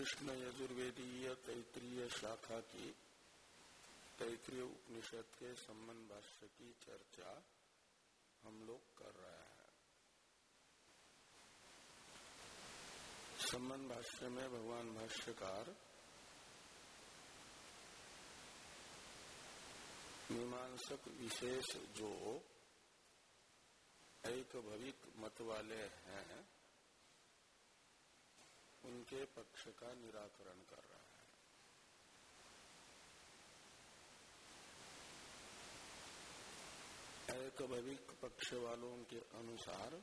कृष्ण यजुर्वेदीय तैतृय शाखा की तैतृय उपनिषद के संबंध भाष्य की चर्चा हम लोग कर रहे हैं। संबंध भाष्य में भगवान भाष्यकार मीमांसक विशेष जो एक भविक मत वाले हैं उनके पक्ष का निराकरण कर रहा है। एक भविक पक्ष वालों के अनुसार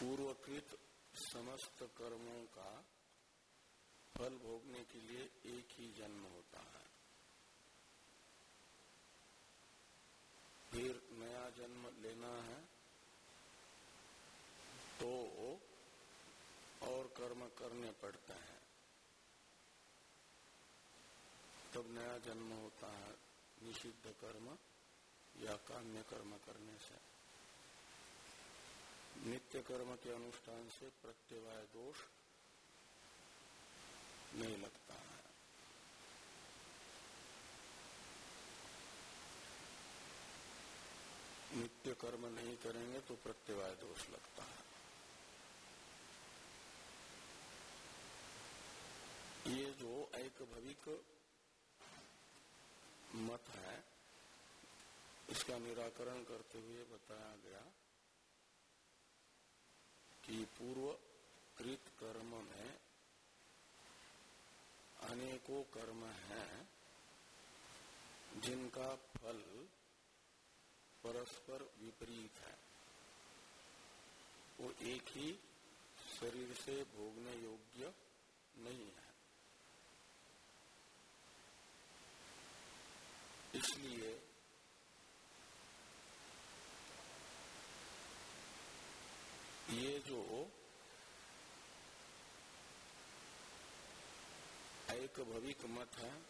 पूर्वकृत समस्त कर्मों का फल भोगने के लिए एक ही जन्म होता है। फिर नया जन्म लेना है। तो और कर्म करने पड़ते हैं। तब नया जन्म होता है, निषिद्ध कर्म या काम्य कर्म करने से। नित्य कर्म के अनुष्ठान से प्रत्यवाय दोष नहीं लगता है। नित्य कर्म नहीं करेंगे तो प्रत्यवाय दोष लगता है। ये जो एक भविक मत है, इसका निराकरण करते हुए बताया गया कि पूर्व कृत कर्म में अनेकों कर्म हैं, जिनका फल परस्पर विपरीत है। वो एक ही शरीर से भोगने योग्य नहीं है इसलिए ये जो एक भविक मत है,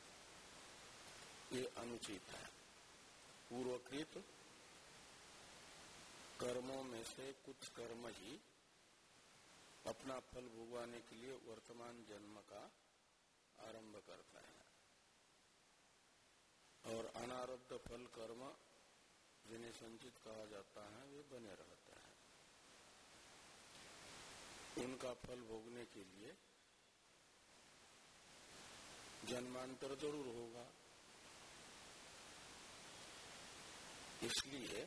ये अनुचित है। पूर्वकृत कर्मों में से कुछ कर्म ही अपना फल भोगवाने के लिए वर्तमान जन्म का आरंभ करता है। और अनारब्ध फल कर्म जिन्हें संचित कहा जाता है, वे बने रहते हैं। उनका फल भोगने के लिए जन्मांतर ज़रूर होगा। इसलिए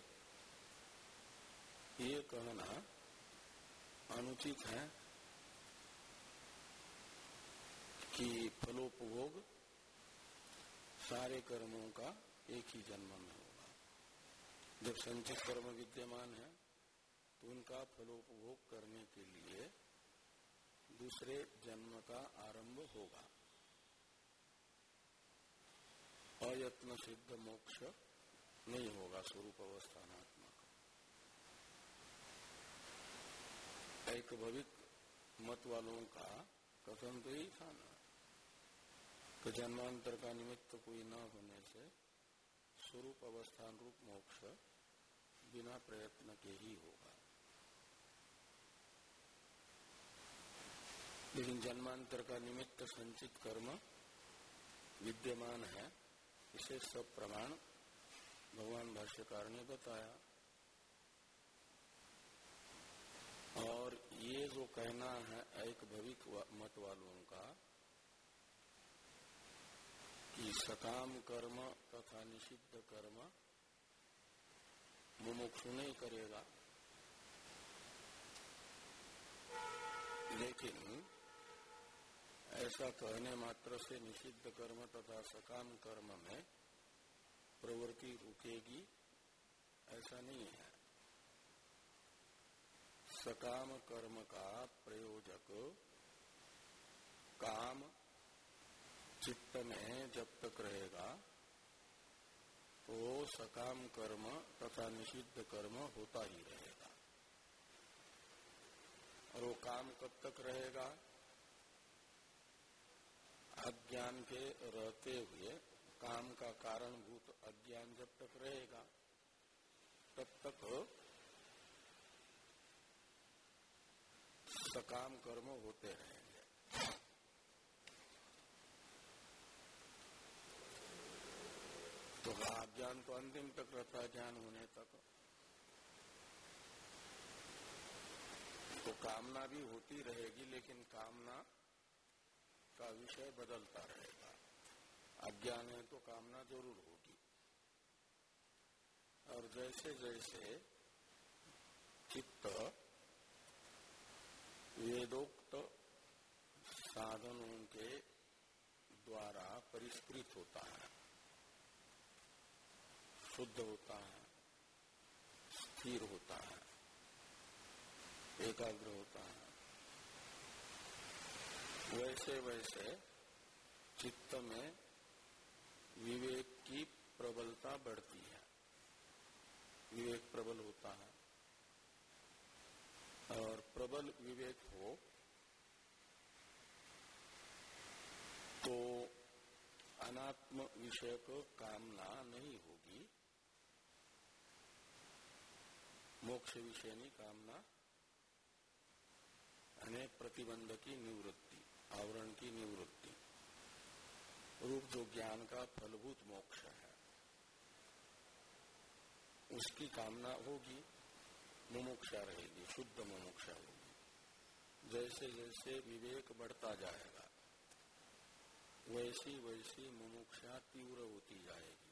ये कहना अनुचित है कि फलोपभोग सारे कर्मों का एक ही जन्म में होगा। जब संचित कर्म विद्यमान है तो उनका फलोपभोग करने के लिए दूसरे जन्म का आरंभ होगा। अयत्न सिद्ध मोक्ष नहीं होगा स्वरूप अवस्थानात्मक एक भविक मत वालों का कथन तो यही था ना तो जन्मांतर का निमित्त कोई न होने से स्वरूप अवस्थान रूप मोक्ष बिना प्रयत्न के ही होगा लेकिन जन्मांतर का निमित्त संचित कर्म विद्यमान है इसे सब प्रमाण भगवान भाष्यकार ने बताया। और ये जो कहना है एक भविक मत वालों का, कि सकाम कर्म तथा निषिद्ध कर्म मुमुक्षु नहीं करेगा। लेकिन ऐसा कहने मात्र से निषिद्ध कर्म तथा सकाम कर्म में प्रवृत्ति रुकेगी, ऐसा नहीं है। सकाम कर्म का प्रयोजक काम चित्त में जब तक रहेगा तो सकाम कर्म तथा निषिद्ध कर्म होता ही रहेगा। और वो काम कब तक रहेगा? अज्ञान के रहते हुए काम का कारणभूत अज्ञान जब तक रहेगा, तब तक सकाम कर्म होते रहेंगे। तो ज्ञान तो अंतिम तक रहता है, ज्ञान होने तक। तो कामना भी होती रहेगी, लेकिन कामना का विषय बदलता रहेगा। अज्ञान है तो कामना ज़रूर होगी। और जैसे जैसे चित्त, वेदोक्त साधनों के द्वारा परिष्कृत होता है, शुद्ध होता है, स्थिर होता है, एकाग्र होता है। वैसे वैसे चित्त में विवेक की प्रबलता बढ़ती है। विवेक प्रबल होता है। और प्रबल विवेक हो तो अनात्म विषय को कामना नहीं होगी। मोक्ष विषय कामना यानी प्रतिबंध की निवृत्ति। आवरण की निवृत्ति। रूप जो ज्ञान का फलभूत मोक्ष है। उसकी कामना होगी, मुमुक्षा रहेगी, शुद्ध मुमुक्षा होगी। जैसे जैसे विवेक बढ़ता जाएगा, वैसी वैसी मुमुक्षा तीव्र होती जाएगी।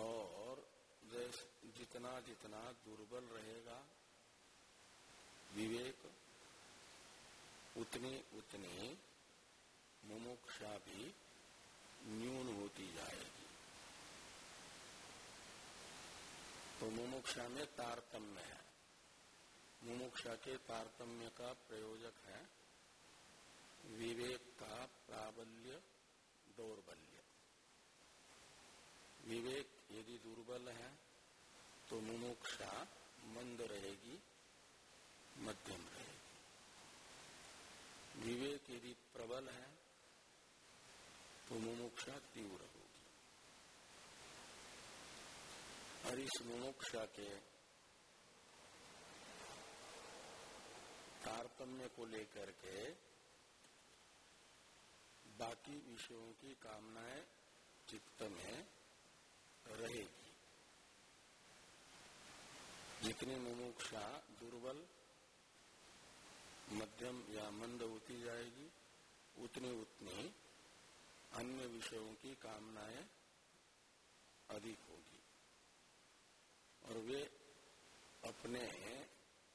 और जैसे जितना जितना दुर्बल रहेगा, विवेक उतनी उतनी मुमुक्षा भी न्यून होती जाएगी। तो मुमुक्षा में तारतम्य है। मुमुक्षा के तारतम्य का प्रयोजक है विवेक का प्राबल्य, दौर्बल्य। विवेक यदि दुर्बल है तो मुमुक्षा मंद रहेगी, मध्यम रहेगी। विवेक यदि प्रबल है तो मुमुक्षा तीव्र होगी। और इस मुमुक्षा के तारतम्य को लेकर के बाकी विषयों की कामनाएँ चित्त में रहेगी। जितनी मुमुक्षा दुर्बल मध्यम या मंद होती जाएगी, उतनी उतनी अन्य विषयों की कामनाएँ अधिक होगी। और वे अपने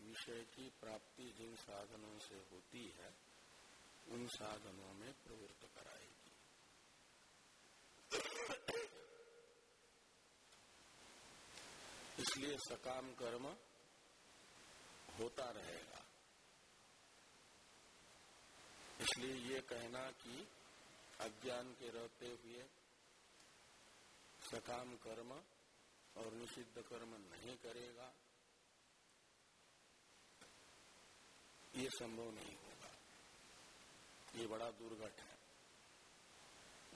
विषय की प्राप्ति जिन साधनों से होती है, उन साधनों में प्रवृत्त कराएगी। इसलिए सकाम कर्म होता रहेगा। इसलिए ये कहना कि अज्ञान के रहते हुए सकाम कर्म और निषिद्ध कर्म नहीं करेगा, ये संभव नहीं होगा। ये बड़ा दुर्घट है।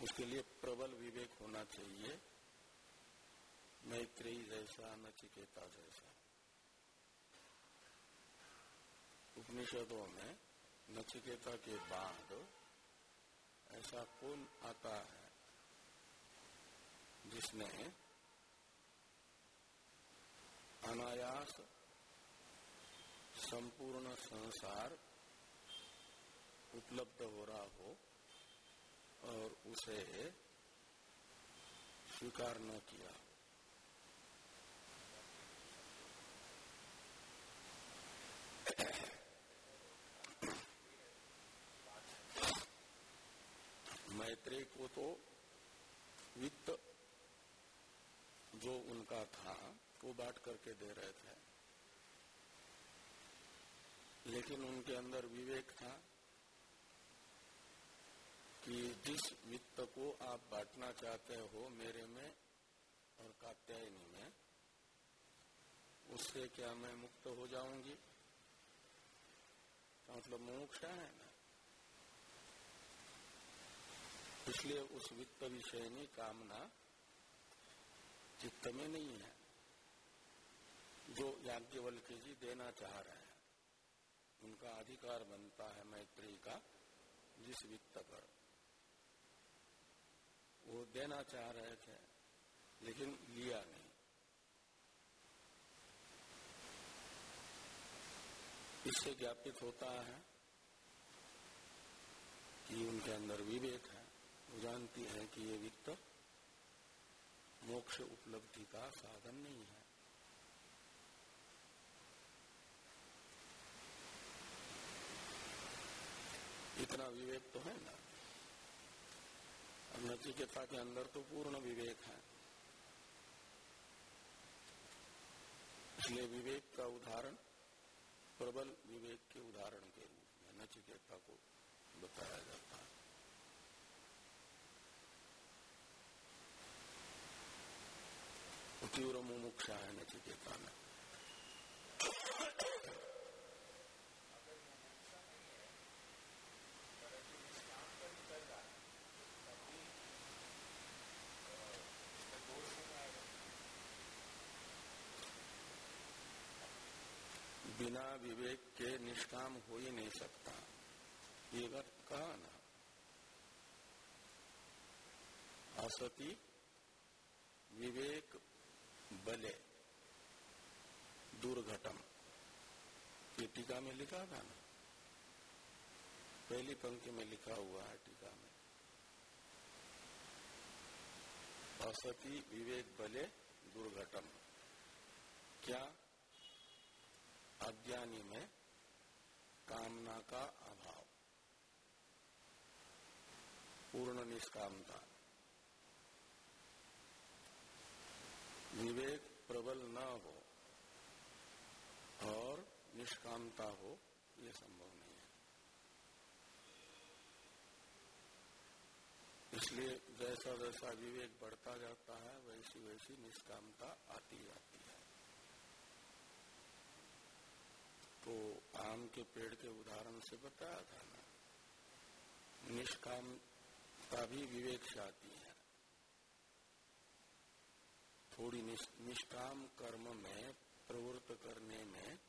उसके लिए प्रबल विवेक होना चाहिए। मैत्रेयी जैसा, नचिकेता जैसा। उपनिषदों में नचिकेता के बाद ऐसा कौन आता है जिसने अनायास संपूर्ण संसार उपलब्ध हो रहा हो और उसे स्वीकार न किया मैत्री को तो वित्त जो उनका था, वो बांट करके दे रहे थे। लेकिन उनके अंदर विवेक था कि जिस वित्त को आप बांटना चाहते हो मेरे में और कात्यायनी में, उससे क्या मैं मुक्त हो जाऊँगी? मतलब मोक्ष है ना? इसलिए उस वित्त विषय में कामना चित्त में नहीं है। जो याज्ञवल्क्य जी देना चाह रहे हैं, उनका अधिकार बनता है मैत्री का, जिस वित्त पर। वो देना चाह रहे थे, लेकिन लिया नहीं। इससे ज्ञापित होता है कि उनके अंदर विवेक है। वो जानती है कि ये वित्त मोक्ष उपलब्धि का साधन नहीं है। इतना विवेक तो है ना? नचिकेता के अंदर तो पूर्ण विवेक है। इसलिए विवेक का उदाहरण, प्रबल विवेक के उदाहरण के रूप में नचिकेता को बताया जाता है। तीव्र मुमुक्षा है नचिकेता में बिना विवेक के निष्काम हो ही नहीं सकता। ये कहा ना? असती विवेक बले दुर्घटम। ये टीका में लिखा था ना? पहली पंक्ति में लिखा हुआ है टीका में। असती विवेक बले दुर्घटम। क्या अज्ञानी में कामना का अभाव? पूर्ण निष्कामता। विवेक प्रबल न हो और निष्कामता हो यह संभव नहीं है। इसलिए जैसा जैसा विवेक बढ़ता जाता है वैसी वैसी निष्कामता आती जाती है। तो आम के पेड़ के उदाहरण से बताया था ना, निष्कामता भी विवेक से आती है। थोड़ी निष्काम कर्म में प्रवृत्त करने में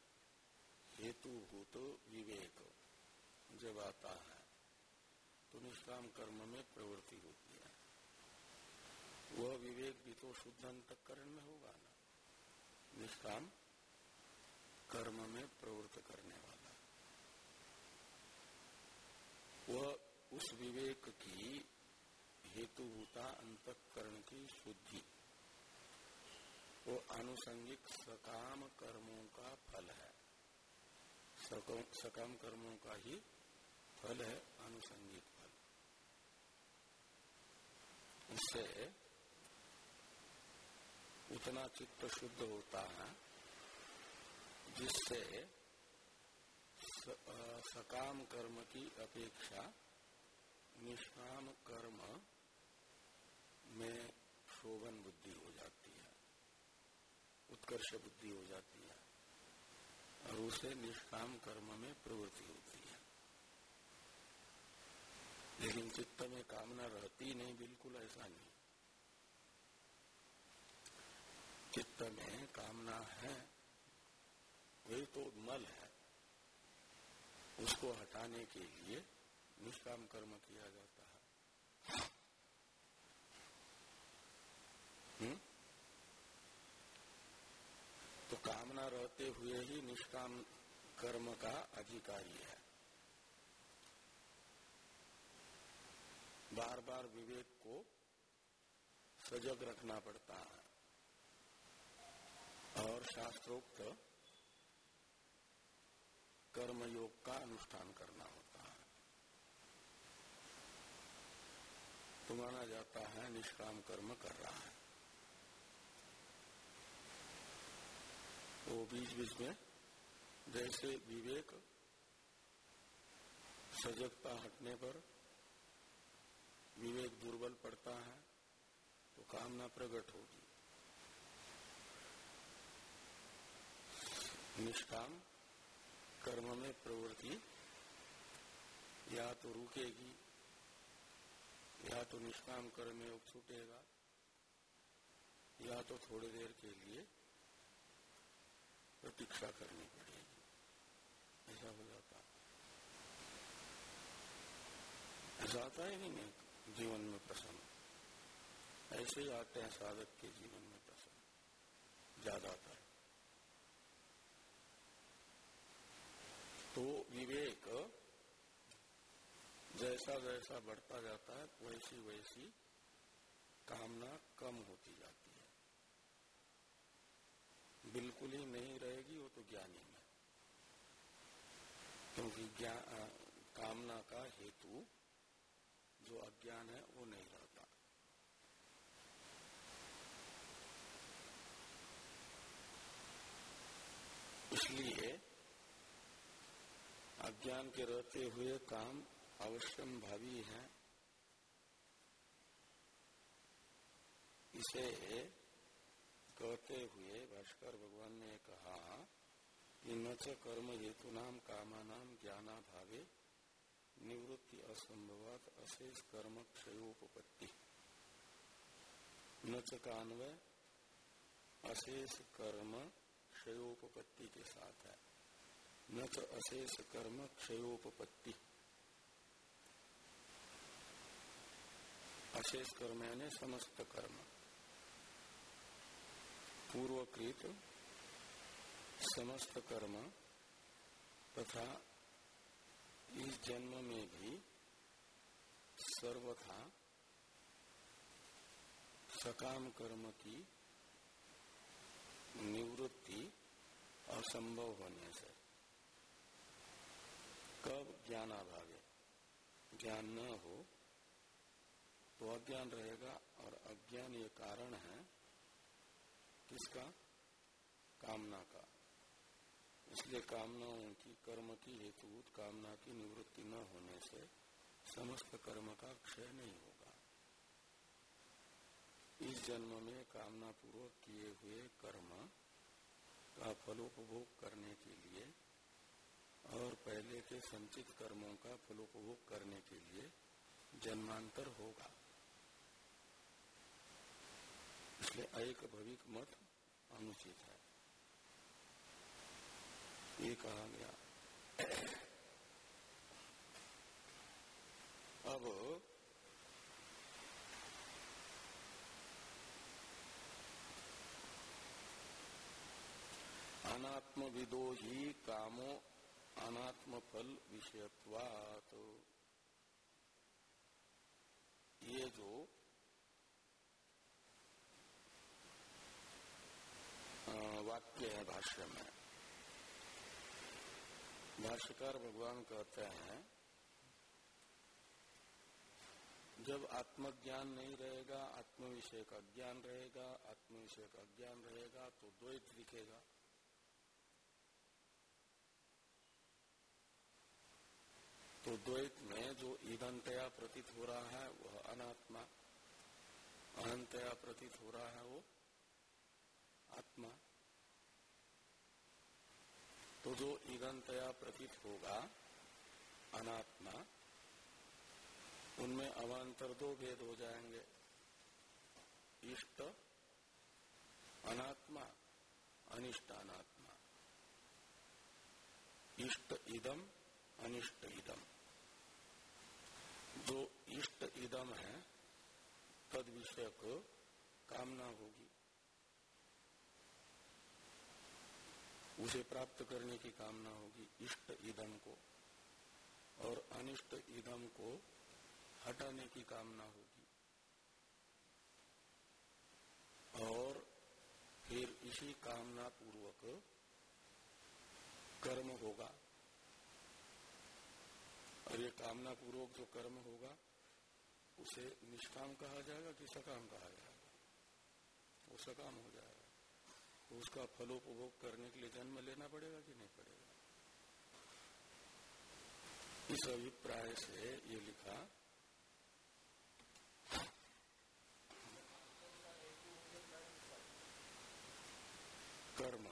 हेतुभूत विवेक जब आता है तो निष्काम कर्म में प्रवृत्ति होती है। वह विवेक भी तो शुद्ध अंतकरण में होगा ना। निष्काम कर्म में प्रवृत्त करने वाला। वह उस विवेक की हेतुभूता अंतकरण की शुद्धि वो आनुषंगिक सकाम कर्मों का फल है। सकाम कर्मों का ही फल है, आनुषंगिक फल। उससे उतना चित्त शुद्ध होता है, जिससे सकाम कर्म की अपेक्षा निष्काम कर्म में शोभन बुद्धि हो है। उत्कर्ष बुद्धि हो जाती है। और उसे निष्काम कर्म में प्रवृत्ति होती है। लेकिन चित्त में कामना रहती नहीं, बिल्कुल ऐसा नहीं। चित्त में कामना है, वही तो मल है। उसको हटाने के लिए निष्काम कर्म किया जाता है। हुँ? तो कामना रहते हुए ही निष्काम कर्म का अधिकारी है। बार बार विवेक को सजग रखना पड़ता है। और शास्त्रोक्त कर्म योग का अनुष्ठान करना होता है। तो माना जाता है निष्काम कर्म कर रहा है। वो बीच बीच में जैसे विवेक सजगता हटने पर विवेक दुर्बल पड़ता है तो कामना प्रकट होगी। निष्काम कर्म में प्रवृत्ति, या तो रुकेगी, या तो निष्काम कर्म योग छूटेगा, या तो थोड़ी देर के लिए प्रतीक्षा करनी पड़ेगी ऐसा हो जाता ऐसा आता है नहीं जीवन में प्रसन्न। ऐसे ही आते हैं साधक के जीवन में प्रसन्न। ज़्यादा आता है तो विवेक जैसा जैसा बढ़ता जाता है वैसी वैसी कामना कम होती जाती है। बिल्कुल ही नहीं रहेगी, वो तो ज्ञानी में क्योंकि ज्ञान कामना का हेतु जो अज्ञान है, वो नहीं रहता। इसलिए अज्ञान के रहते हुए काम अवश्यम भावी है। इसे कहते हुए भास्कर भगवान ने कहा कि न च कर्म हेतु नाम कामा नाम ज्ञाना भावे निवृत्ति असंभवात अशेष कर्म क्षयोपत्ति न च कान्वय अशेष कर्म क्षयोपत्ति के साथ है। न अशेष कर्म क्षयोपत्ति अशेष कर्म यानी समस्त कर्म। पूर्वकृत समस्त कर्म तथा इस जन्म में भी सर्वथा सकाम कर्म की निवृत्ति असंभव होने से कब ज्ञान अभावे ज्ञान न हो तो अज्ञान रहेगा और अज्ञान ये कारण है किसका? कामना का। इसलिए कामनाओं की, कर्म की हेतु कामना की निवृत्ति न होने से समस्त कर्म का क्षय नहीं होगा। इस जन्म में कामना पूर्वक किए हुए कर्म का फलोपभोग करने के लिए और पहले के संचित कर्मों का फलोपभोग करने के लिए जन्मांतर होगा। इसलिए एक भविक मत अनुचित है। ये कहा गया। अब अनात्म विदो ही कामो अनात्म फल विषयत्वात। ये जो वाक्य है भाष्य में भाष्यकार भगवान कहते हैं, जब आत्मज्ञान नहीं रहेगा आत्म विषय का ज्ञान रहेगा आत्म विषय का ज्ञान रहेगा तो द्वैत दिखेगा। तो द्वैत में जो ईदंतया प्रतीत हो रहा है, वह अनात्मा, अनंतया प्रतीत हो रहा है, वो आत्मा। तो जो ईगंतया प्रतीत होगा, अनात्मा, उनमें अवान्तर दो भेद हो जाएँगे। इष्ट, अनात्मा, अनिष्ट अनात्मा। इष्ट इदम, अनिष्ट इदम। जो इष्ट इदम है तद विषय को कामना होगी। उसे प्राप्त करने की कामना होगी, इष्ट इदम को। और अनिष्ट इदम को हटाने की कामना होगी। और फिर इसी कामना पूर्वक कर्म होगा। और ये कामना पूर्वक जो कर्म होगा, उसे निष्काम कहा जाएगा कि सकाम कहा जाएगा? वो सकाम हो जाएगा। उसका फलोपभोग करने के लिए जन्म लेना पड़ेगा कि नहीं पड़ेगा? इस अभिप्राय से ये लिखा, कर्म,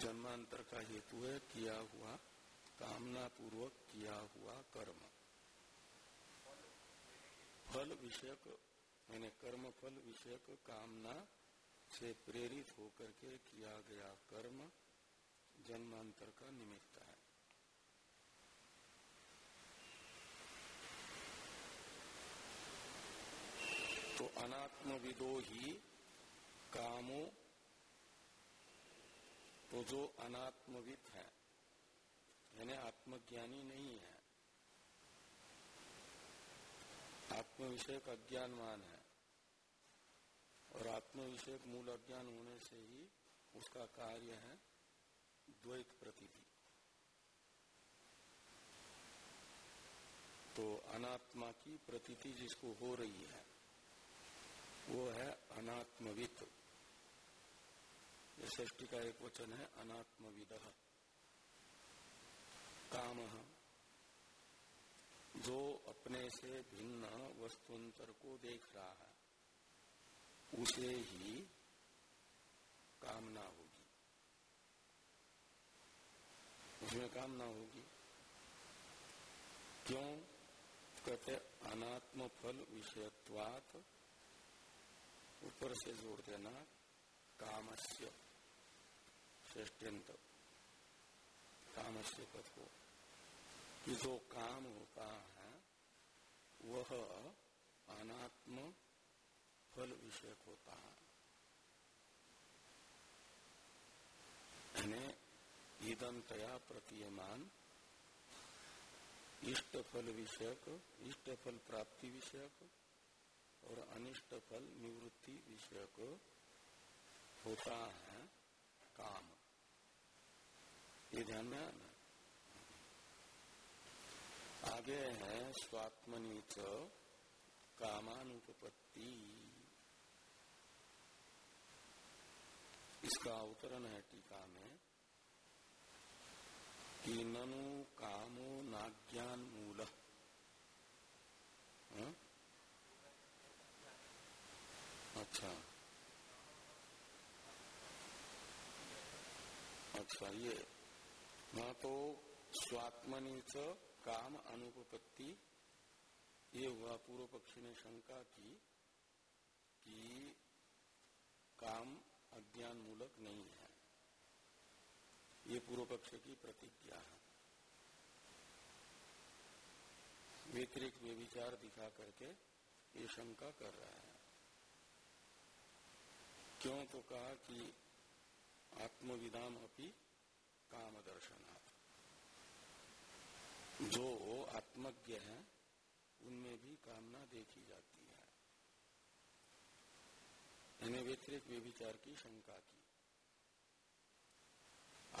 जन्मांतर का हेतु है किया हुआ कामना पूर्वक किया हुआ कर्म। फल विषयक, मैंने कर्म फल विषयक, कामना से प्रेरित होकर के किया गया कर्म जन्मांतर का निमित्त है। तो अनात्मविदो ही कामो तो जो अनात्मविद है, यानी आत्मज्ञानी नहीं है। आत्म का अज्ञानवान है। और आत्म विषयक मूल अज्ञान होने से ही उसका कार्य है द्वैत प्रतीति। तो अनात्मा की प्रतीति जिसको हो रही है, वो है अनात्मविद ष्टी का एक वचन है, अनात्मविद। काम, जो अपने से भिन्न वस्तुअंतर को देख रहा है। उसे ही कामना होगी। उसमें कामना होगी। क्यों? कहते अनात्म फल विषयत्वात। ऊपर से जोड़ देना, कामस्य श्रेष्ठ्यंत। कामस्य पद को। कि जो काम होता है, वह अनात्म फल विषय होता है। ईदंतया प्रतीयमान, इष्ट फल विषयक, इष्ट फल प्राप्ति विषयक, और अनिष्ट फल निवृत्ति विषयक होता है काम। ये ध्यान में आना। आगे है स्वात्मनि कामानुपत्ति इसका अवतरण है टीका में कि ननु कामो नाज्ञान मूल हाँ? अच्छा अच्छा ये न तो स्वात्मनि च काम अनुपत्ति ये हुआ पूर्व पक्षी ने शंका की कि काम अज्ञान मूलक नहीं है। ये पूर्व पक्ष की प्रतिज्ञा है। व्यतिरिक वे विचार दिखा करके ये शंका कर रहा है। क्यों तो कहा कि आत्मविदाम अपनी काम दर्शनाथ जो आत्मज्ञ है, उनमें भी कामना देखी जाती है यानी व्यतिरिक व्यभिचार की शंका की।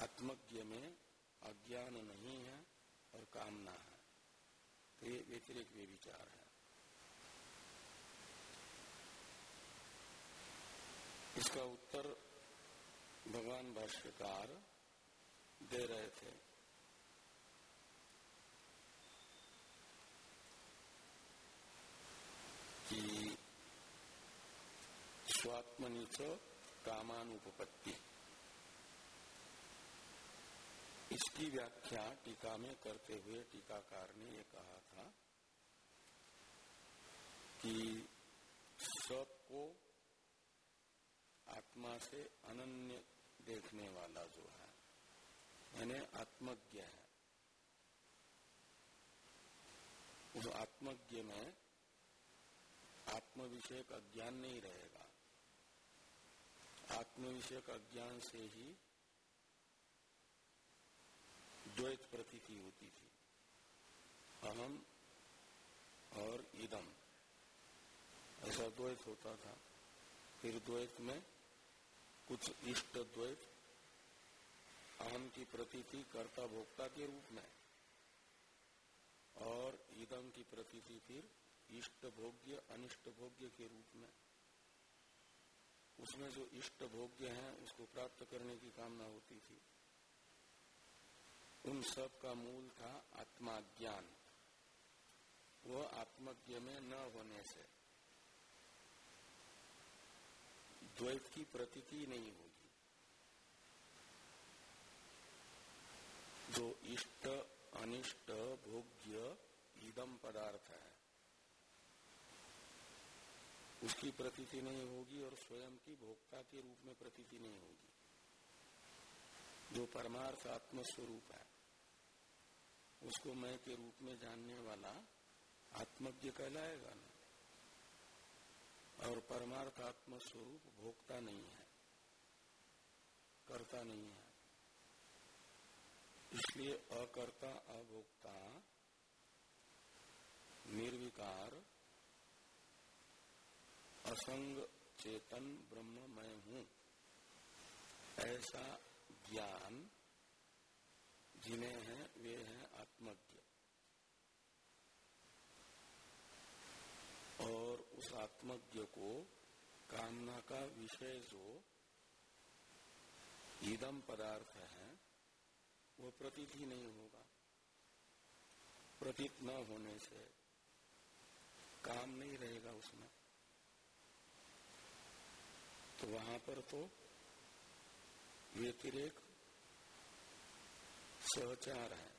आत्मज्ञ में अज्ञान नहीं है और कामना है। तो ये व्यतिरिक व्यभिचार है। इसका उत्तर भगवान भाष्यकार दे रहे थे। कि स्वात्मनि कामानुपत्ति इसकी व्याख्या टीका में करते हुए टीकाकार ने यह कहा था कि सबको आत्मा से अनन्य देखने वाला जो है, यानी आत्मज्ञ है, उस आत्मज्ञ में आत्म विषय का नहीं रहेगा। आत्म विषय अज्ञान से ही द्वैत प्रतीति होती थी। अहम और इदम। ऐसा द्वैत होता था। फिर द्वैत में कुछ इष्ट द्वैत अहम की प्रतीति कर्ता भोक्ता के रूप में और इदम की प्रतीति फिर इष्ट भोग्य, अनिष्ट भोग्य के रूप में। उसमें जो इष्ट भोग्य है, उसको प्राप्त करने की कामना होती थी। उन सब का मूल था आत्माज्ञान। वो आत्मज्ञ में न होने से द्वैत की प्रतीति नहीं होगी। जो इष्ट, अनिष्ट, भोग्य इदम पदार्थ है उसकी प्रतीति नहीं होगी और स्वयं की भोक्ता के रूप में प्रतीति नहीं होगी। जो परमार्थ आत्म स्वरूप है, उसको मैं के रूप में जानने वाला आत्मज्ञ कहलाएगा ना? और परमार्थ आत्म स्वरूप भोक्ता नहीं है, करता नहीं है। इसलिए अकर्ता, अभोक्ता, निर्विकार असंग चेतन ब्रह्म मैं हूँ। ऐसा ज्ञान जिन्हें हैं, वे हैं आत्मज्ञ। और उस आत्मज्ञ को कामना का विषय जो ईदम पदार्थ है, वो प्रतीत ही नहीं होगा। प्रतीत न होने से काम नहीं रहेगा उसमें। तो वहाँ पर तो व्यतिरेक सहचार है।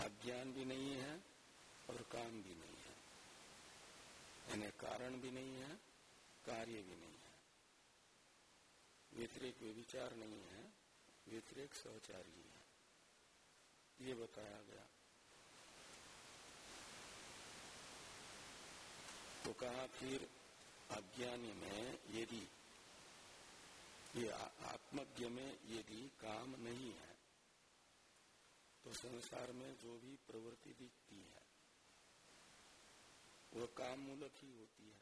अज्ञान भी नहीं है और काम भी नहीं है। यानी कारण भी नहीं है, कार्य भी नहीं है। व्यतिरेक विचार नहीं है, व्यतिरेक सहचारी है। ये बताया गया। तो कहा फिर, अज्ञानी में यदि ये आत्मज्ञ में यदि काम नहीं है तो संसार में जो भी प्रवृत्ति दिखती है वह काम मूलक ही होती है।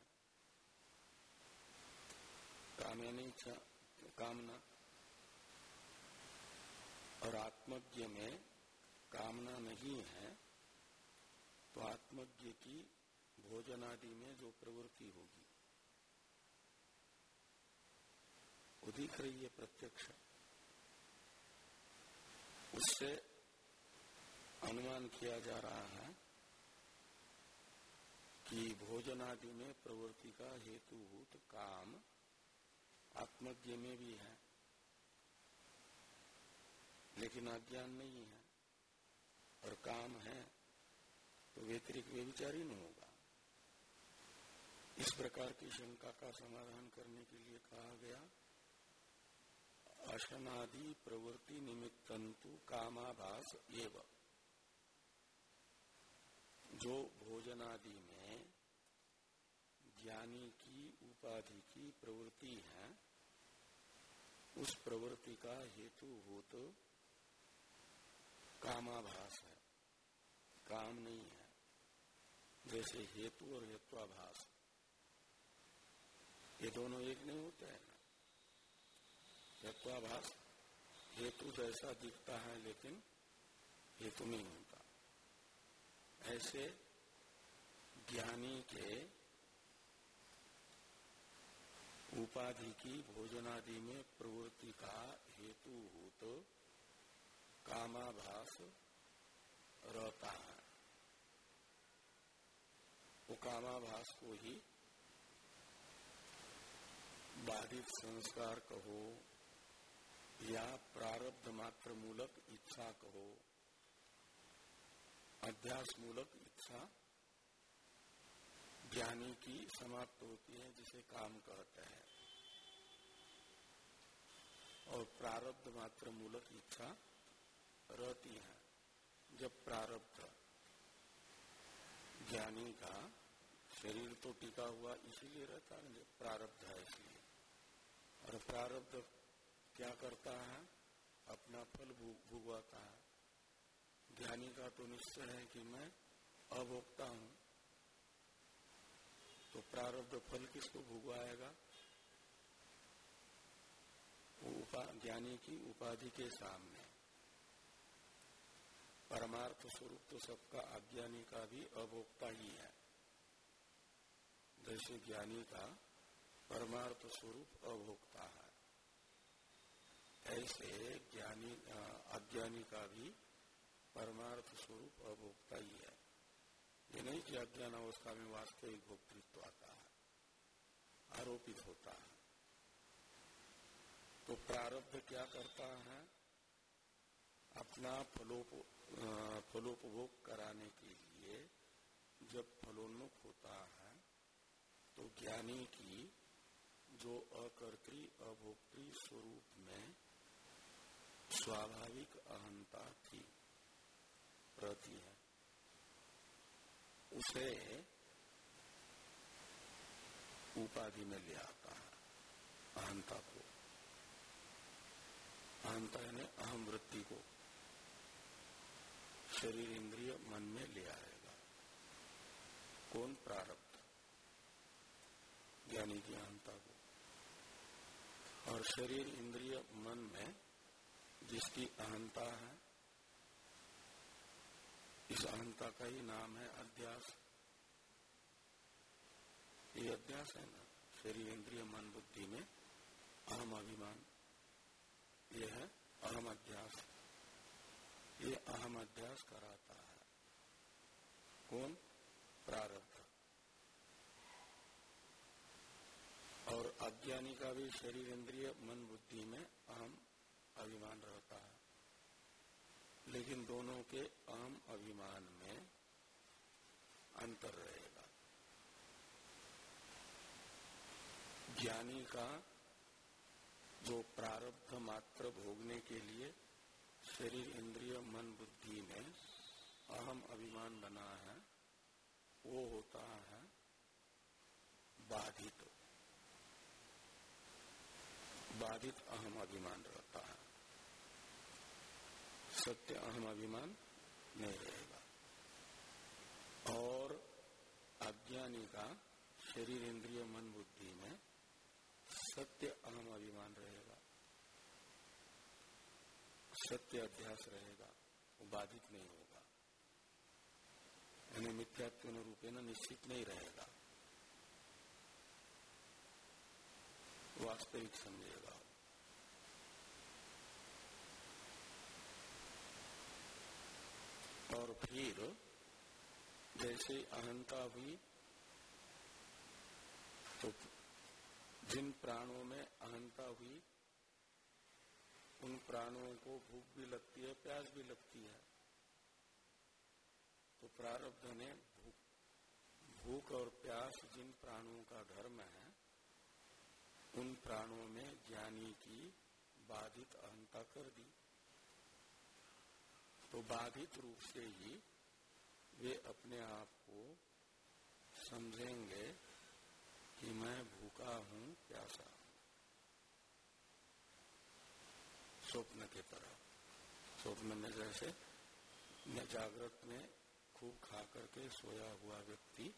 काम यानी कामना। और आत्मज्ञ में कामना नहीं है तो आत्मज्ञ की भोजन आदि में जो प्रवृत्ति होगी। वो दिख रही है प्रत्यक्ष। उससे अनुमान किया जा रहा है कि भोजन आदि में प्रवृत्ति का हेतुभूत काम आत्मज्ञ में भी है, लेकिन अज्ञान नहीं है और काम है तो व्यतिरिक व्यविचारी नहीं होगा। इस प्रकार की शंका का समाधान करने के लिए कहा गया अशनादि प्रवृत्ति निमित्तंतु कामाभास एव। जो भोजनादि में ज्ञानी की, उपाधि की प्रवृत्ति है, उस प्रवृत्ति का हेतु भूत कामाभास है। काम नहीं है, जैसे हेतु और हेत्वाभास। ये दोनों एक नहीं होते हैं। तत्वाभास हेतु जैसा दिखता है लेकिन हेतु नहीं होता। ऐसे ज्ञानी के उपाधि की भोजनादि में प्रवृत्ति का हेतु भूत कामाभास रहता है। वो कामाभास को ही बाधित संस्कार कहो, या प्रारब्ध मात्र मूलक इच्छा कहो। अध्यास मूलक इच्छा ज्ञानी की समाप्त होती है, जिसे काम कहते हैं। और प्रारब्ध मात्र मूलक इच्छा रहती है। जब प्रारब्ध ज्ञानी का शरीर तो टिका हुआ इसीलिए रहता है, जब प्रारब्ध है इसलिए। और प्रारब्ध क्या करता है? अपना फल भुगवाता है। ज्ञानी का तो निश्चय है कि मैं अभोक्ता हूँ। तो प्रारब्ध फल किसको भुगवाएगा? ज्ञानी की उपाधि के सामने। परमार्थ स्वरूप तो सबका अज्ञानी का भी अभोक्ता ही है। जैसे ज्ञानी का परमार्थ स्वरूप अभोक्ता है। ऐसे ज्ञानी अज्ञानी का भी परमार्थ स्वरूप अभोक्ता ही है। ये नहीं कि अज्ञान अवस्था में वास्तविक भोक्तृत्व आता है, आरोपित होता है। तो प्रारब्ध क्या करता है? अपना फलोप फलोपभोग कराने के लिए जब फलोन्मुख होता है तो ज्ञानी की जो अकर्तृ अभोक्तृ स्वरूप में स्वाभाविक अहंता थी प्रति है, उसे उपाधि में ले आता है, अहंता को। अहंता यानी अहम वृत्ति को शरीर इंद्रिय मन में ले आएगा। कौन प्रारब्ध? ज्ञानी की अहंता को। और शरीर इंद्रिय मन में जिसकी अहंता है, इस अहंता का ही नाम है अध्यास। ये अध्यास है ना, शरीर इंद्रिय मन बुद्धि में अहम अभिमान। ये है अहम अध्यास। ये अहम अध्यास कराता है। कौन? प्रारब्ध। और अज्ञानी का भी शरीर इंद्रिय, मन, बुद्धि में अहम अभिमान रहता है। लेकिन दोनों के अहम अभिमान में अंतर रहेगा। ज्ञानी का जो प्रारब्ध मात्र भोगने के लिए शरीर, इंद्रिय, मन, बुद्धि में अहम अभिमान बना है, वो होता है बाधित। बाधित अहम अभिमान रहता है। सत्य अहम अभिमान नहीं रहेगा। और अज्ञानी का शरीर इंद्रिय मन बुद्धि में सत्य अहम अभिमान रहेगा। सत्य अध्यास रहेगा, वो बाधित नहीं होगा। यानी मिथ्यात्व रूपे निश्चित नहीं रहेगा। वास्तविक समझेगा और फिर जैसे अहंता हुई तो जिन प्राणों में अहंता हुई उन प्राणों को भूख भी लगती है, प्यास भी लगती है। तो प्रारब्ध ने भूख भूख और प्यास जिन प्राणों का धर्म है उन प्राणों में ज्ञानी की बाधित अहंता कर दी। तो बाधित रूप से ही वे अपने आप को समझेंगे कि मैं भूखा हूँ प्यासा। स्वप्न की तरह। स्वप्न में जैसे जागृत में खूब खा करके सोया हुआ व्यक्ति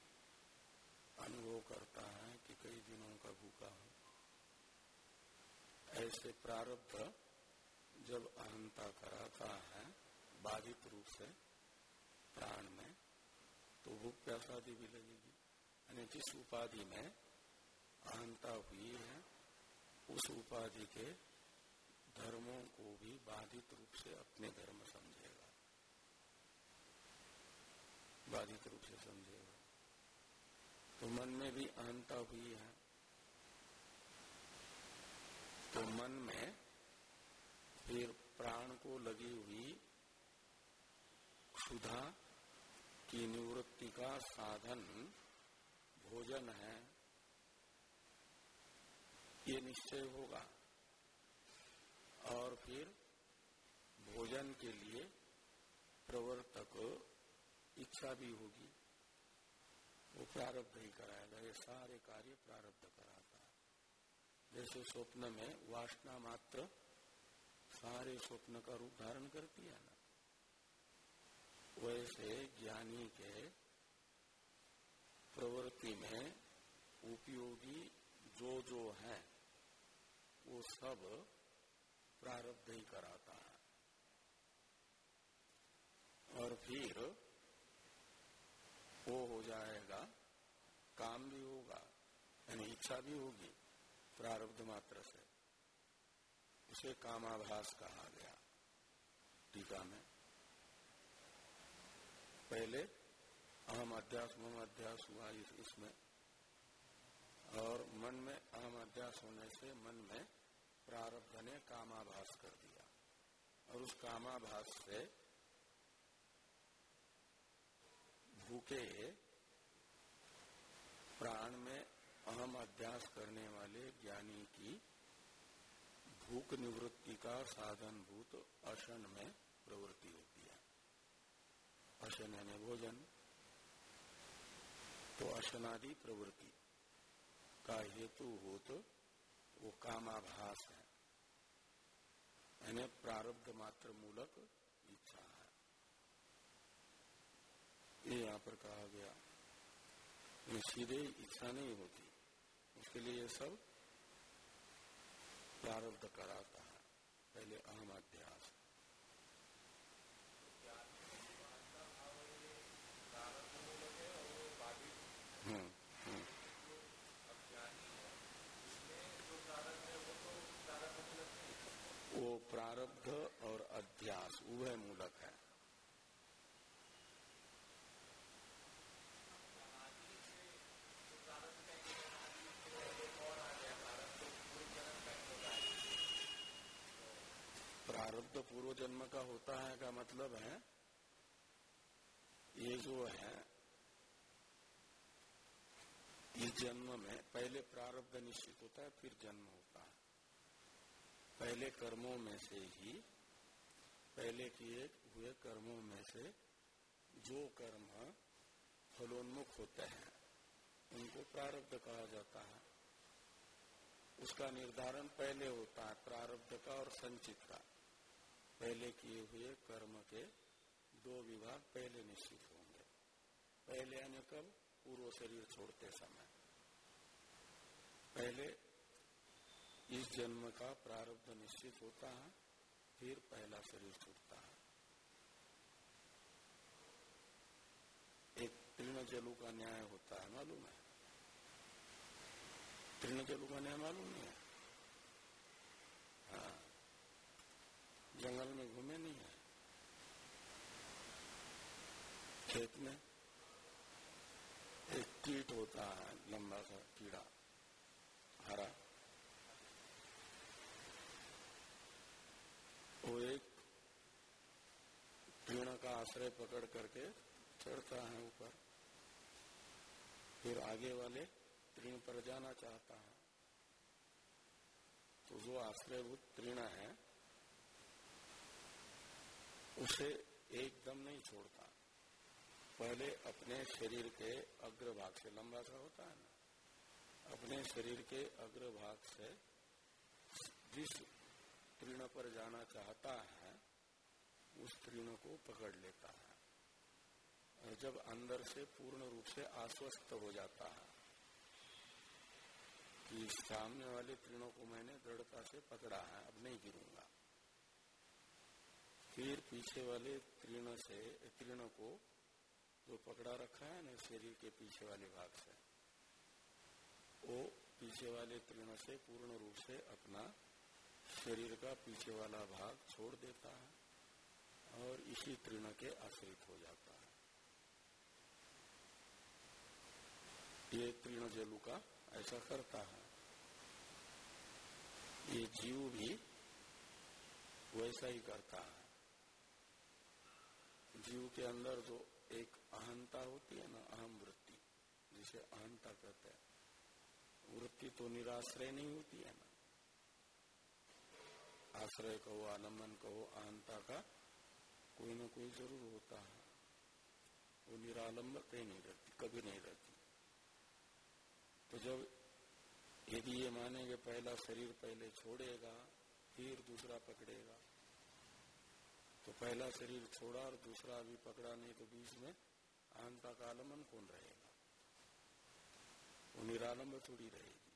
अनुभव करता है कि कई दिनों का भूखा हूँ। ऐसे प्रारब्ध जब अहंता कराता है, बाधित रूप से प्राण में तो भूख प्यासादि भी लगेगी। यानी जिस उपाधि में अहंता हुई है, उस उपाधि के धर्मों को भी बाधित रूप से अपने धर्म समझेगा। बाधित रूप से समझेगा। तो मन में भी अहंता हुई है तो मन में फिर प्राण को लगी हुई क्षुधा की निवृत्ति का साधन भोजन है। ये निश्चय होगा। और फिर भोजन के लिए प्रवर्तक इच्छा भी होगी। वो प्रारब्ध ही कराएगा ये सारे कार्य प्रारब्ध कराता है जैसे स्वप्न में वासना मात्र सारे स्वप्न का रूप धारण करती है ना। वैसे ज्ञानी के प्रवृत्ति में उपयोगी जो जो है, वो सब प्रारब्ध ही कराता है। और फिर वो हो जाएगा, काम भी होगा, यानी इच्छा भी होगी। प्रारब्ध मात्र से। उसे कामाभास कहा गया। टीका में। पहले अहम अध्यास, मम अध्यास हुआ इसमें। और मन में अहम अध्यास होने से मन में प्रारब्ध ने कामाभास कर दिया। और उस कामाभास से भूखे प्राण में अहम अभ्यास करने वाले ज्ञानी की भूख निवृत्ति का साधन भूत अशन में प्रवृत्ति होती है। अशन यानी भोजन तो अशनादि प्रवृत्ति का हेतु हो तो वो कामाभास है। यानी प्रारब्ध मात्र मूलक इच्छा है। ये यहाँ पर कहा गया सीधे इच्छा नहीं होती। उसके लिए ये सब प्रारब्ध कराता है। पहले अहम अध्यास। वो प्रारब्ध और अध्यास वह मूलक है। प्रारब्ध पूर्व जन्म का होता है का मतलब है, ये जो है इस जन्म में पहले प्रारब्ध निश्चित होता है, फिर जन्म होता है। पहले कर्मों में से ही, पहले किए हुए कर्मों में से जो कर्म फलोन्मुख होते हैं, उनको प्रारब्ध कहा जाता है। उसका निर्धारण पहले होता है, प्रारब्ध का और संचित का। पहले किए हुए कर्म के दो विभाग पहले निश्चित होंगे। पहले यानी कब? पूर्व शरीर छोड़ते समय। पहले इस जन्म का प्रारब्ध निश्चित होता है, फिर पहला शरीर छूटता है। एक तीर्ण जलू का न्याय होता है, मालूम है? तीर्ण जलू का न्याय मालूम नहीं हाँ? जंगल में घूमे नहीं है। खेत में एक कीट होता है, लंबा सा कीड़ा, हरा। वो एक तीर्ण का आश्रय पकड़ करके चढ़ता है ऊपर। फिर आगे वाले तीर्ण पर जाना चाहता है। तो जो आश्रयभूत तीर्ण है। उसे एकदम नहीं छोड़ता। पहले अपने शरीर के अग्रभाग से, लंबा सा होता है ना, अपने शरीर के अग्रभाग से जिस तीर्ण पर जाना चाहता है, उस तीर्ण को पकड़ लेता है। और जब अंदर से पूर्ण रूप से आश्वस्त हो जाता है कि सामने वाले तीर्णों को मैंने दृढ़ता से पकड़ा है, अब नहीं गिरूँगा। फिर पीछे वाले तीर्ण से तीर्ण को जो पकड़ा रखा है ना, शरीर के पीछे वाले भाग से। वो पीछे वाले तीर्ण से पूर्ण रूप से अपना शरीर का पीछे वाला भाग छोड़ देता है और इसी तृण के आश्रित हो जाता है। ये तीर्ण जलु का ऐसा करता है। ये जीव भी वैसा ही करता है। जीव के अंदर जो एक अहंता होती है ना, अहम वृत्ति, जिसे अहंता कहते हैं। वृत्ति तो निराश्रय नहीं होती है ना। आश्रय कहो आलंबन कहो, अहंता का कोई ना कोई ज़रूर होता है। वो निरालंब कहीं नहीं रहती, कभी नहीं रहती। तो जब यदि ये मानेंगे, पहला शरीर पहले छोड़ेगा, फिर दूसरा पकड़ेगा तो पहला शरीर छोड़ा और दूसरा अभी पकड़ा, नहीं तो बीच में अहंता का आलमन कौन रहेगा? वो निरालंब थोड़ी रहेगी।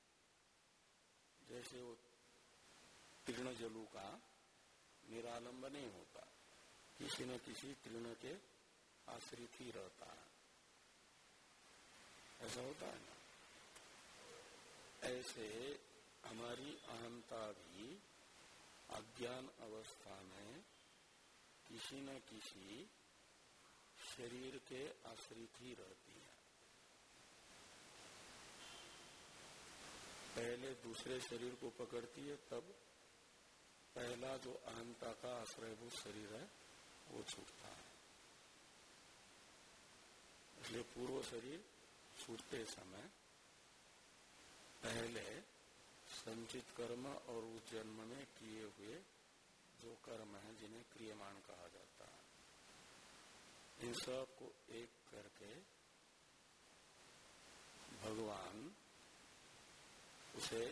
जैसे वो तीर्ण जलू का निरालंब नहीं होता, किसी न किसी तीर्ण के आश्रित ही रहता है। ऐसा होता है ना? ऐसे हमारी अहंता भी अज्ञान अवस्था में किसी न किसी शरीर के आश्रित ही रहती है। पहले दूसरे शरीर को पकड़ती है, तब पहला जो अहंता का आश्रयभूत शरीर है, वो छूटता है। इसलिए पूर्व शरीर छूटते समय पहले संचित कर्म और उस जन्म में किए हुए जो कर्म है, जिन्हें क्रियमाण कहा जाता है। इन सबको एक करके भगवान उसे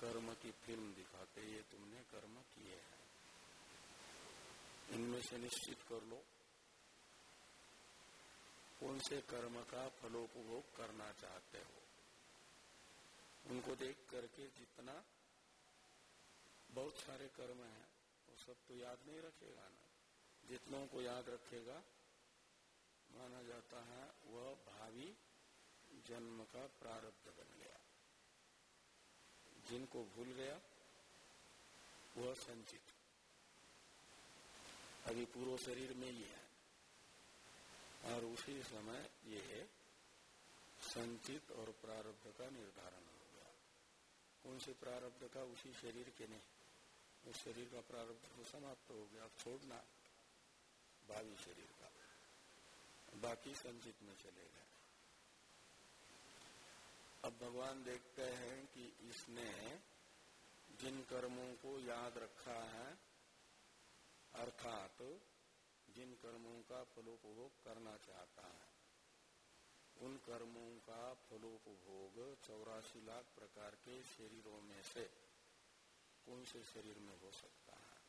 कर्म की फ़िल्म दिखाते ये तुमने कर्म किए हैं। इनमें से निश्चित कर लो, कौन से कर्म का फलोपभोग करना चाहते हो। उनको देख करके जितना बहुत सारे कर्म हैं सब तो याद नहीं रखेगा ना। जितनों को याद रखेगा, माना जाता है, वह भावी जन्म का प्रारब्ध बन गया। जिनको भूल गया, वह संचित। अभी पूर्व शरीर में ही है। और उसी समय ये संचित और प्रारब्ध का निर्धारण हो गया। कौन से प्रारब्ध का? उसी शरीर के नहीं। उस शरीर का प्रारब्ध तो समाप्त हो गया छोड़ना भावी शरीर का। बाकी संचित में चले गए। अब भगवान देखते हैं कि इसने जिन कर्मों को याद रखा है, अर्थात तो जिन कर्मों का फलोपभोग करना चाहता है, उन कर्मों का फलोपभोग चौरासी लाख प्रकार के शरीरों में से कौन से शरीर में हो सकता है।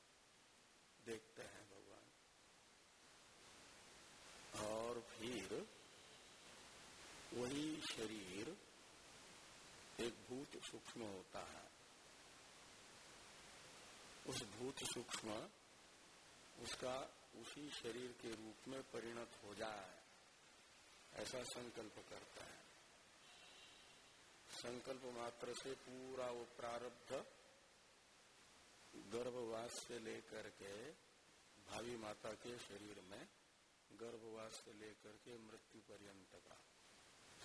देखते हैं भगवान। और फिर वही शरीर एक भूत सूक्ष्म होता है। उस भूत सूक्ष्म उसका उसी शरीर के रूप में परिणत हो जाए। ऐसा संकल्प करता है। संकल्प मात्र से पूरा वो प्रारब्ध गर्भवास से लेकर के भावी माता के शरीर में, गर्भवास से लेकर के मृत्यु पर्यंत का।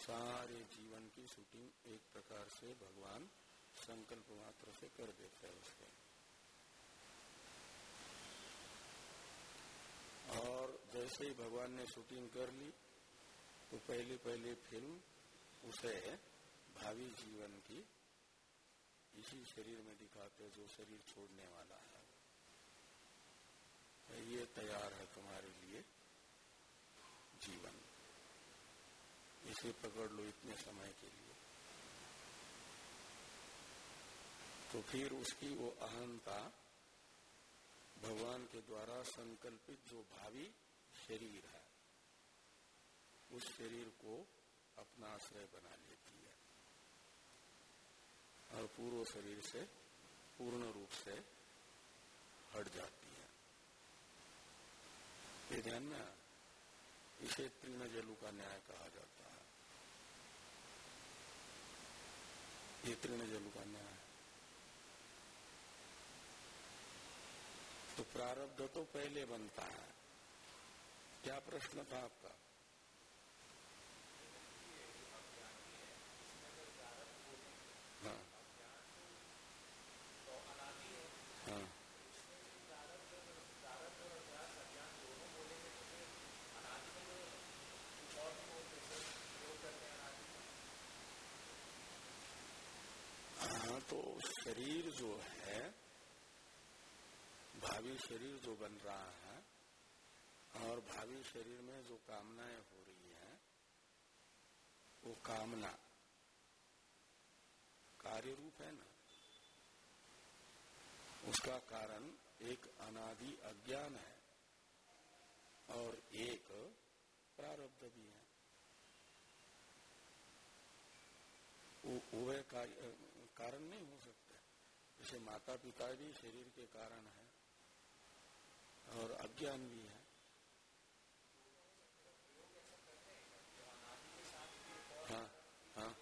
सारे जीवन की शूटिंग एक प्रकार से भगवान संकल्प मात्र से कर देते हैं उसके। और जैसे ही भगवान ने शूटिंग कर ली तो पहली पहली फ़िल्म उसे भावी जीवन की इसी शरीर में दिखाते जो शरीर छोड़ने वाला है। तो ये तैयार है तुम्हारे लिए जीवन। इसे पकड़ लो इतने समय के लिए। तो फिर उसकी वो अहंता भगवान के द्वारा संकल्पित जो भावी शरीर है, उस शरीर को अपना आश्रय बना लेती और पूर्व शरीर से पूर्ण रूप से हट जाती है। ये ध्यान में इसे तीर्ण जलू का न्याय कहा जाता है। ये तीर्ण जलू का न्याय। तो प्रारब्ध तो पहले बनता है। क्या प्रश्न था आपका शरीर जो है भावी शरीर जो बन रहा है और भावी शरीर में जो कामनाएँ हो रही है, वो कामना कार्य रूप है ना। उसका कारण एक अनादि अज्ञान है और एक प्रारब्ध भी है। उभय कारण नहीं हो सकते। जैसे माता पिता भी शरीर के कारण है। और अज्ञान भी है। हाँ हाँ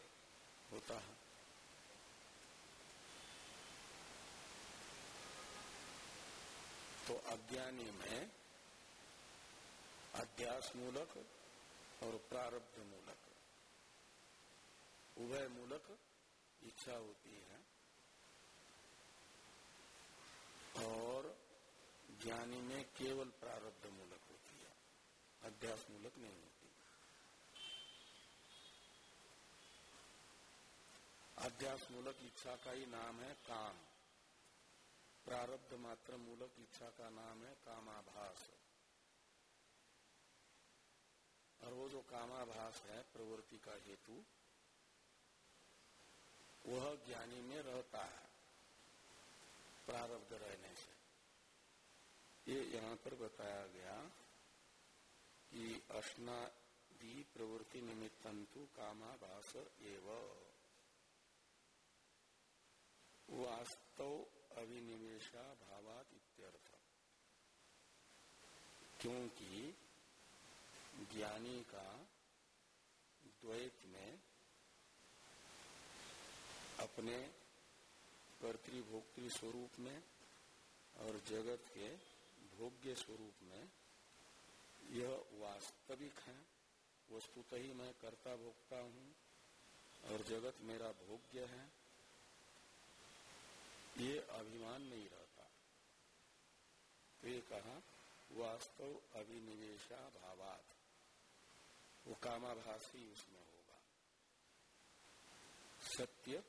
होता है। तो अज्ञानी में अध्यास मूलक और प्रारब्ध मूलक उभय मूलक इच्छा होती है। और ज्ञानी में केवल प्रारब्ध मूलक होती है, अध्यास मूलक नहीं होती। अध्यास मूलक इच्छा का ही नाम है काम। प्रारब्ध मात्र मूलक इच्छा का नाम है कामाभास। और वो जो कामाभास है, प्रवृत्ति का हेतु, वह ज्ञानी में रहता है, प्रारब्ध रहने से। ये यहाँ पर बताया गया कि अश्नादि प्रवृत्ति निमित्तंतु कामाभास एवं। वास्तव अभिनिवेशा भावात इत्यर्थ क्योंकि ज्ञानी का द्वैत में अपने कर्तृभोक्तृ स्वरूप में और जगत के भोग्य स्वरूप में यह वास्तविक है, वस्तुतः ही मैं कर्ता भोगता हूँ और जगत मेरा भोग्य है, ये अभिमान नहीं रहता। तो ये कहा, वास्तव अभिनिवेशा भावात वो कामाभासी उसमें होगा। सत्य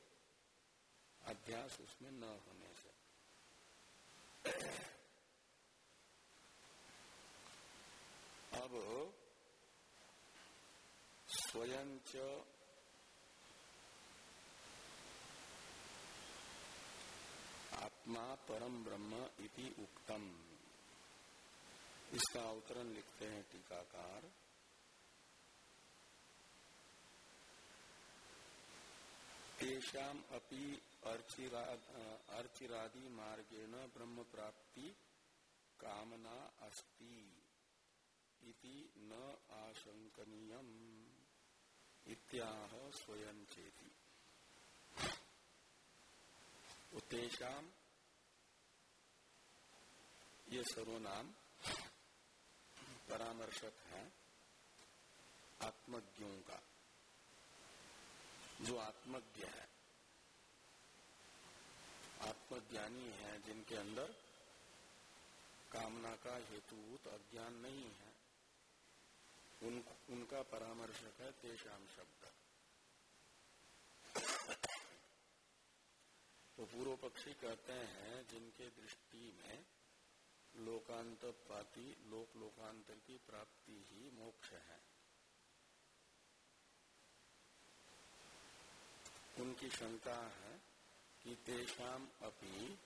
अध्यास उसमें न होने से। अब स्वयं च आत्मा परम ब्रह्म इति उक्तम। इसका अवतरण लिखते हैं टीकाकार। तेषाम अपि अर्चिरादि मार्गेण ब्रह्म प्राप्ति कामना अस्ति। इति न आशंकनीय इत्याह स्वयं चेती। तेषाम ये सर्वनाम परामर्शक है, आत्मज्ञों का। जो आत्मज्ञ है, आत्मज्ञानी है, जिनके अंदर कामना का हेतुभूत अज्ञान नहीं है उन, उनका परामर्शक है तेषाम शब्द। तो पूर्व पक्षी कहते हैं जिनके दृष्टि में लोकांतर पाती लोक लोकांतर की प्राप्ति ही मोक्ष है। उनकी शंका है कि तेषाम अपि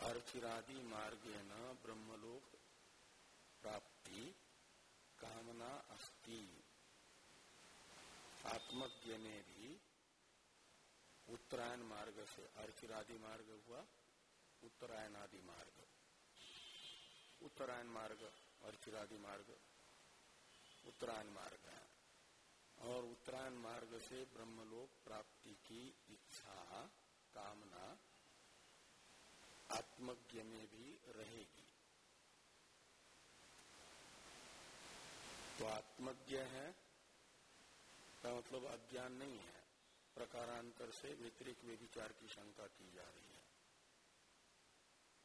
अर्चिरादि मार्गे न ब्रह्मलोक प्राप्ति कामना अस्ति। आत्मज्ञ ने भी उत्तरायण मार्ग से अर्चिरादि मार्ग हुआ उत्तरायण आदि मार्ग। उत्तरायण मार्ग अर्चिरादि मार्ग, उत्तरायण मार्ग है। और उत्तरायण मार्ग से ब्रह्मलोक प्राप्ति की इच्छा, कामना आत्मज्ञ में भी रहेगी। तो आत्मज्ञ है, का मतलब अज्ञान नहीं है। प्रकारांतर से व्यतिरिक व्यभिचार की शंका की जा रही है।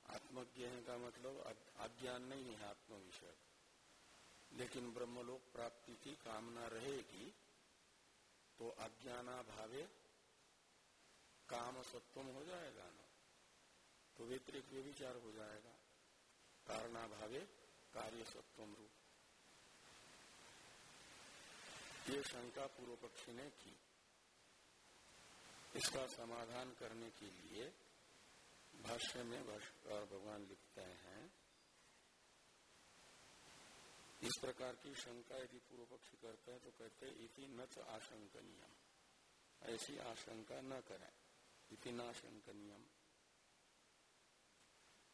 आत्मज्ञ है का मतलब अज्ञान नहीं है आत्म विषय लेकिन ब्रह्मलोक प्राप्ति की कामना रहेगी तो अज्ञाना भावे काम सत्वम हो जाएगा ना। तो व्यतिरिक व्यभिचार हो जाएगा। कारणाभावे कार्य सत्वम रूप। ये शंका पूर्व पक्षी ने की। इसका समाधान करने के लिए भाष्य में भाष्यकार भगवान लिखते हैं। इस प्रकार की शंका यदि पूर्व पक्षी करते हैं तो कहते हैं, इति न आशंकनीय ऐसी आशंका न करें। इति नाशंकनीय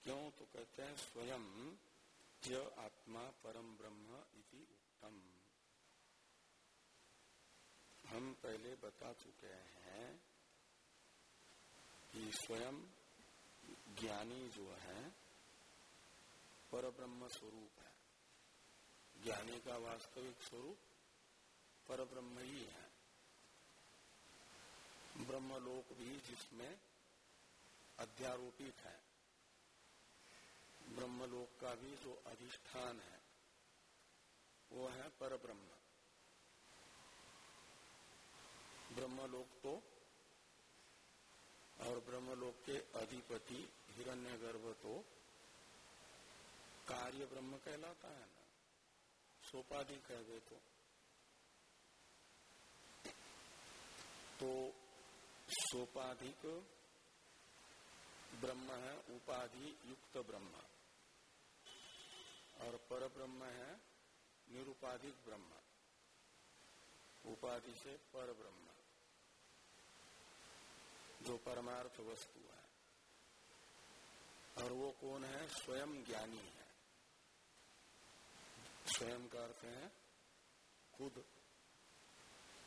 क्यों? तो कहते हैं, स्वयं ज आत्मा परम ब्रह्म इति उत्तम हम पहले बता चुके हैं कि स्वयं ज्ञानी जो है पर ब्रह्म स्वरूप है। ज्ञानी का वास्तविक स्वरूप पर ब्रह्म ही है। ब्रह्मलोक भी जिसमें अध्यारोपित है। ब्रह्मलोक का भी जो अधिष्ठान है, वो है पर ब्रह्म ब्रह्मलोक तो और ब्रह्मलोक के अधिपति हिरण्यगर्भ तो कार्य ब्रह्म कहलाता है ना। सोपाधिक है वे तो। तो सोपाधिक ब्रह्म है, उपाधि युक्त ब्रह्म। और पर ब्रह्म है, निरुपाधिक ब्रह्म। उपाधि से पर ब्रह्म जो परमार्थ वस्तु है। और वो कौन है? स्वयं ज्ञानी है। स्वयं का अर्थ है खुद।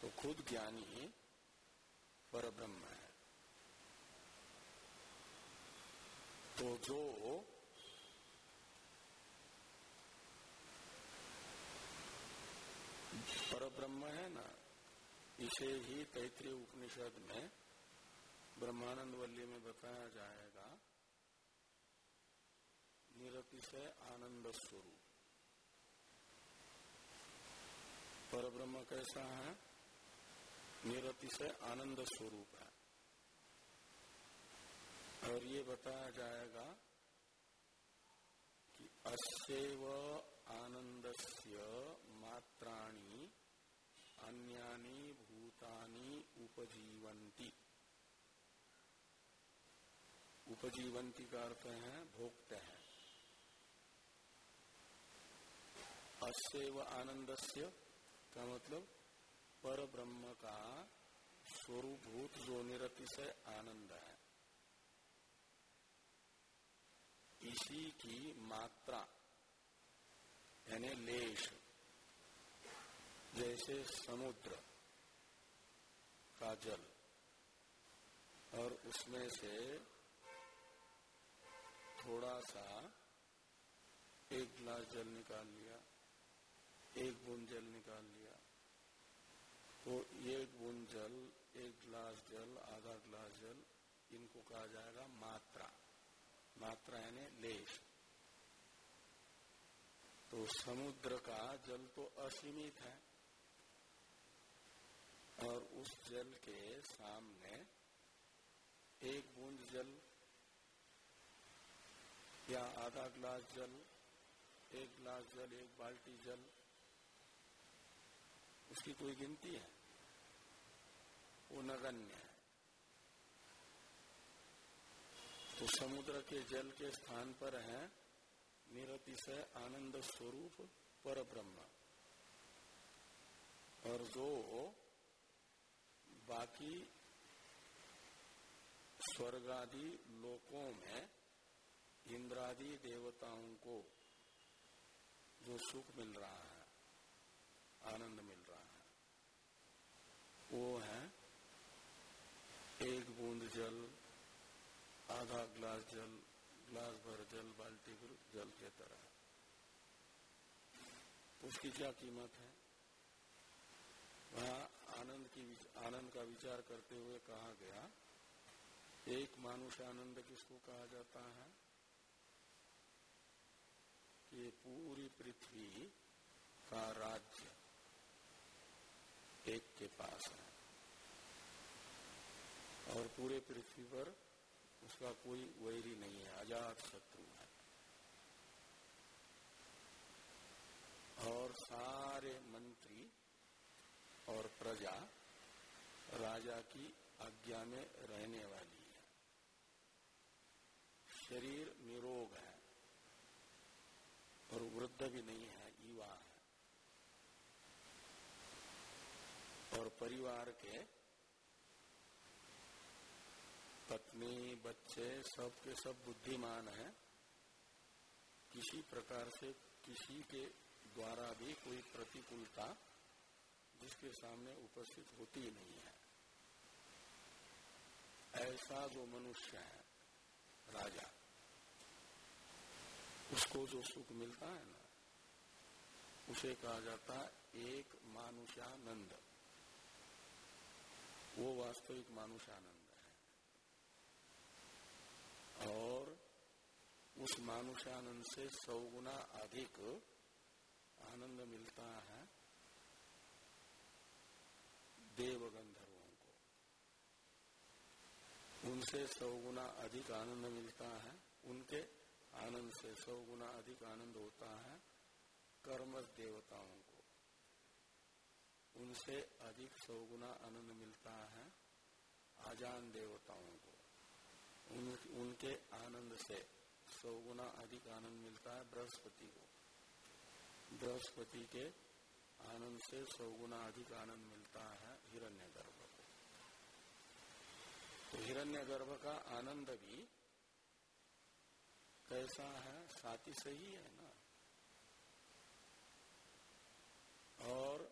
तो खुद ज्ञानी पर ब्रह्म है। तो जो पर ब्रह्म है ना, इसे ही तैतृय उपनिषद में ब्रह्मानंद वल्ली में बताया जाएगा, निरतिशय आनंद स्वरूप। पर ब्रह्म कैसा है? निरतिशय आनंद स्वरूप है। और ये बताया जाएगा कि अस्व आनंदस्य मात्राणी अन्यानी भूतानी उपजीवंती उपजीवंती का अर्थ है भोगते हैं अस्व आनंदस्य का मतलब पर ब्रह्म का स्वरूभूत जो निरतिशय आनंद है। इसी की मात्रा, यानी लेश, जैसे समुद्र का जल, और उसमें से थोड़ा सा एक गिलास जल निकाल लिया, एक बूंद जल निकाल लिया। तो एक बूंद जल, एक गिलास जल, आधा गिलास जल, इनको कहा जाएगा मात्रा। मात्रा यानी लेश तो समुद्र का जल तो असीमित है और उस जल के सामने एक बूंद जल या आधा ग्लास जल, एक ग्लास जल, एक बाल्टी जल, उसकी कोई गिनती है? वो नगण्य है। तो समुद्र के जल के स्थान पर है निरतिशय आनंद स्वरूप पर ब्रह्म और जो बाकी स्वर्गादि लोकों में इंद्रादि देवताओं को जो सुख मिल रहा है, आनंद मिल रहा है, वो है एक बूंद जल, आधा ग्लास जल, ग्लास भर जल, बाल्टी भर जल के तरह। उसकी क्या कीमत है? वहाँ आनंद की आनंद का विचार करते हुए कहा गया, एक मानुष आनंद किसको कहा जाता है? ये पूरी पृथ्वी का राज्य एक के पास है। और पूरे पृथ्वी पर उसका कोई वैरी नहीं है आज़ाद शत्रु है। और सारे मंत्री और प्रजा राजा की आज्ञा में रहने वाली है। शरीर निरोग है। और वृद्ध भी नहीं है, युवा है। और परिवार के पत्नी, बच्चे, सब के सब बुद्धिमान है। किसी प्रकार से किसी के द्वारा भी कोई प्रतिकूलता जिसके सामने उपस्थित होती ही नहीं है। ऐसा जो मनुष्य है, राजा। उसको जो सुख मिलता है ना, उसे कहा जाता है एक मानुषानंद। वो वास्तविक मानुषानंद है। और उस मानुषानंद से सौ गुना अधिक आनंद मिलता है देव गंधर्वों को। उनसे सौ गुना अधिक आनंद मिलता है, उनके आनंद से सौ गुना अधिक आनंद होता है कर्म देवताओं को। उनसे अधिक सौ गुना आनंद मिलता है आजान देवताओं को। उन, उनके आनंद से सौ गुना अधिक आनंद मिलता है बृहस्पति को। बृहस्पति के आनंद से सौ गुना अधिक आनंद मिलता है हिरण्य गर्भ को। तो हिरण्य गर्भ का आनंद भी कैसा है, साथी सही है ना? और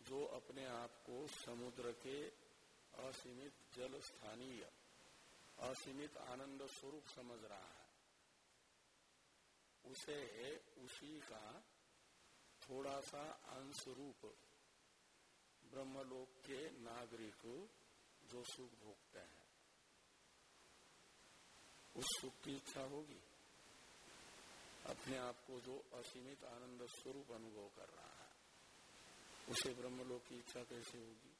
जो अपने आप को समुद्र के असीमित जल स्थानीय असीमित आनंद स्वरूप समझ रहा है, उसे उसी का थोड़ा सा अंश रूप ब्रह्मलोक के नागरिक जो सुख भोगते हैं, उस सुख की इच्छा होगी। अपने आप को जो असीमित आनंद स्वरूप अनुभव कर रहा है, उसे ब्रह्मलोक की इच्छा कैसे होगी?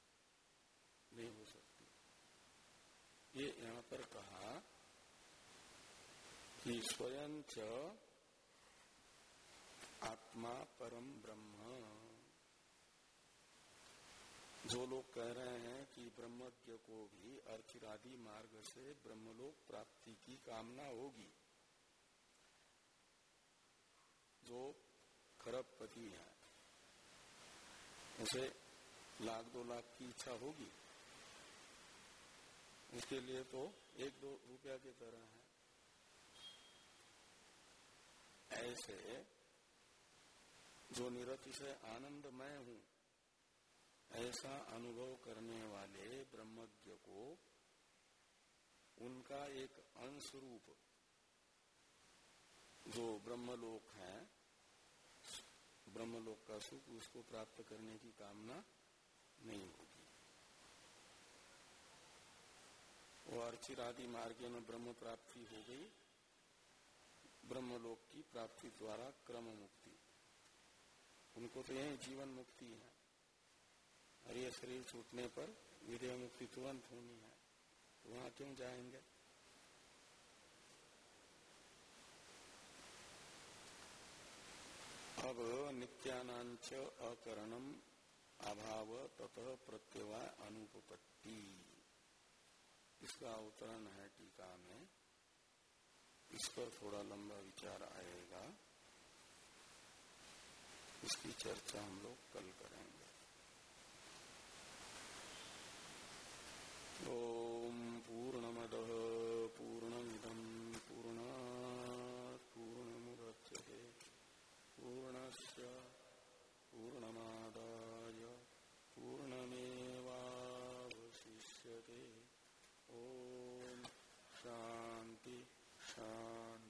नहीं हो सकती। ये यहाँ पर कहा कि स्वयं च आत्मा परम ब्रह्म। जो लोग कह रहे हैं कि ब्रह्मज्ञ को भी अर्थिरादि मार्ग से ब्रह्मलोक प्राप्ति की कामना होगी जो खरबपति है। उसे लाख दो लाख की इच्छा होगी। उसके लिए तो एक दो रुपया की तरह है। ऐसे जो निरतिशय आनंदमय हूँ, ऐसा अनुभव करने वाले ब्रह्मज्ञ को उनका एक अंश रूप जो ब्रह्मलोक है ब्रह्मलोक का सुख, उसको प्राप्त करने की कामना नहीं होगी वो अर्चिरादि मार्ग में ब्रह्म प्राप्ति हो गई। ब्रह्मलोक की प्राप्ति द्वारा क्रम मुक्ति। उनको तो यही जीवन मुक्ति है। और ये शरीर छूटने पर विधेय मुक्ति तुरंत होनी है। तो वहाँ क्यों जाएँगे? अब नित्यानाच अकरणम अभाव ततः प्रत्यवाय अनुपत्ति इसका अवतरण है टीका में। इस पर थोड़ा लंबा विचार आएगा। इसकी चर्चा हम लोग कल करेंगे। ओ शांति शांति